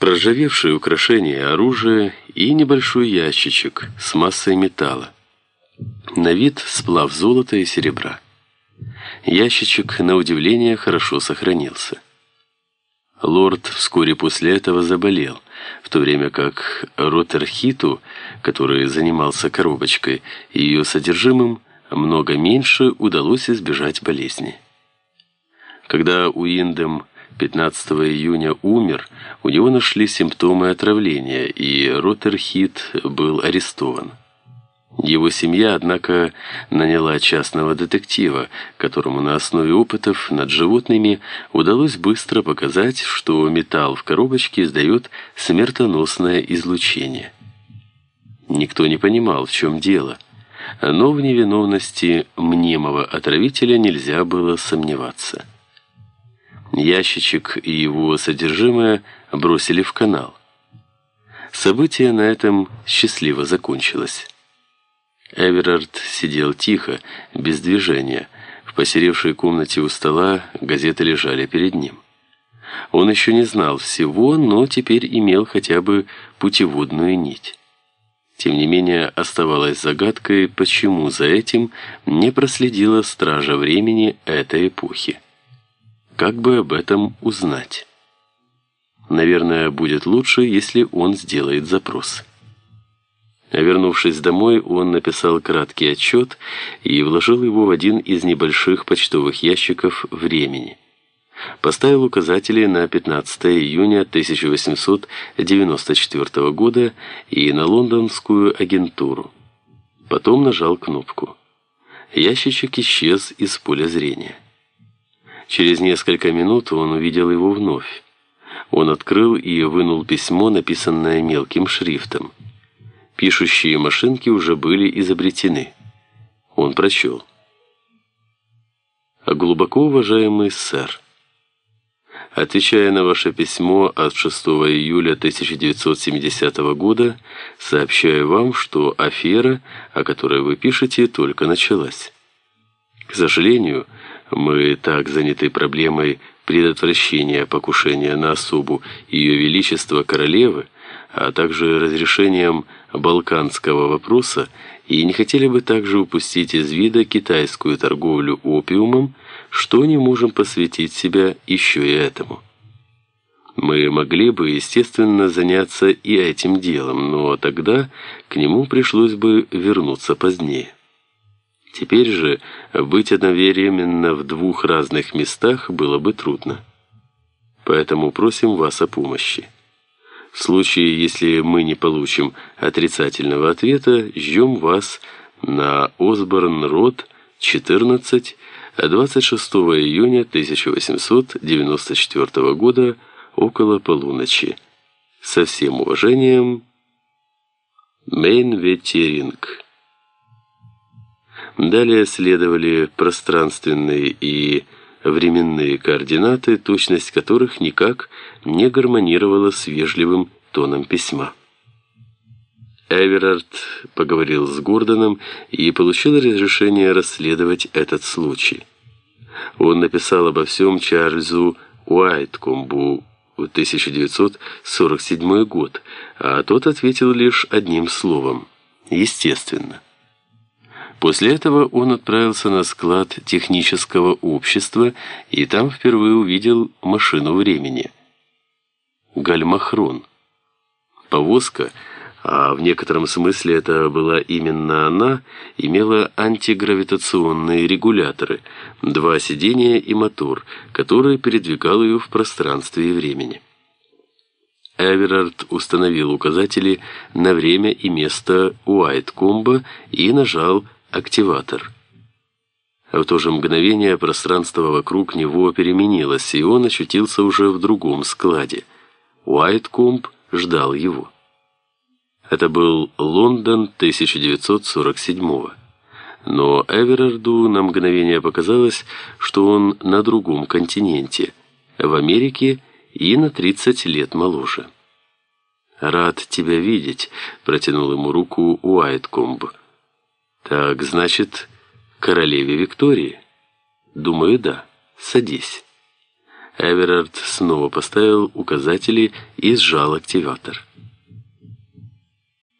проржавевшие украшения оружия и небольшой ящичек с массой металла. На вид сплав золота и серебра. Ящичек, на удивление, хорошо сохранился. Лорд вскоре после этого заболел, в то время как Роттерхиту, который занимался коробочкой и ее содержимым, много меньше удалось избежать болезни. Когда Уиндем 15 июня умер, у него нашли симптомы отравления, и Роттерхит был арестован. Его семья, однако, наняла частного детектива, которому на основе опытов над животными удалось быстро показать, что металл в коробочке издает смертоносное излучение. Никто не понимал, в чем дело, но в невиновности мнимого отравителя нельзя было сомневаться. Ящичек и его содержимое бросили в канал. Событие на этом счастливо закончилось. Эверард сидел тихо, без движения. В посеревшей комнате у стола газеты лежали перед ним. Он еще не знал всего, но теперь имел хотя бы путеводную нить. Тем не менее, оставалось загадкой, почему за этим не проследила стража времени этой эпохи. Как бы об этом узнать? Наверное, будет лучше, если он сделает запрос. Вернувшись домой, он написал краткий отчет и вложил его в один из небольших почтовых ящиков времени. Поставил указатели на 15 июня 1894 года и на лондонскую агентуру. Потом нажал кнопку. Ящичек исчез из поля зрения. Через несколько минут он увидел его вновь. Он открыл и вынул письмо, написанное мелким шрифтом. Пишущие машинки уже были изобретены. Он прочел. «Глубоко уважаемый сэр, отвечая на ваше письмо от 6 июля 1970 года, сообщаю вам, что афера, о которой вы пишете, только началась. К сожалению, мы так заняты проблемой предотвращения покушения на особу Ее Величества Королевы, а также разрешением балканского вопроса и не хотели бы также упустить из вида китайскую торговлю опиумом, что не можем посвятить себя еще и этому. Мы могли бы, естественно, заняться и этим делом, но тогда к нему пришлось бы вернуться позднее. Теперь же быть одновременно в двух разных местах было бы трудно. Поэтому просим вас о помощи. В случае, если мы не получим отрицательного ответа, ждем вас на Осборн-Род, 14, 26 июня 1894 года, около полуночи. Со всем уважением, Мейн-Ветеринг. Далее следовали пространственные и временные координаты, точность которых никак не гармонировала с вежливым тоном письма. Эверард поговорил с Гордоном и получил разрешение расследовать этот случай. Он написал обо всем Чарльзу Уайткомбу в 1947 год, а тот ответил лишь одним словом «естественно». После этого он отправился на склад технического общества и там впервые увидел машину времени. Гальмахрон. Повозка, а в некотором смысле это была именно она, имела антигравитационные регуляторы, два сидения и мотор, который передвигал ее в пространстве и времени. Эверард установил указатели на время и место Уайткомба и нажал активатор. В то же мгновение пространство вокруг него переменилось, и он очутился уже в другом складе. Уайткомб ждал его. Это был Лондон 1947-го. Но Эверарду на мгновение показалось, что он на другом континенте, в Америке и на 30 лет моложе. «Рад тебя видеть», — протянул ему руку Уайткомб. Так, значит, королеве Виктории? Думаю, да. Садись. Эверард снова поставил указатели и сжал активатор.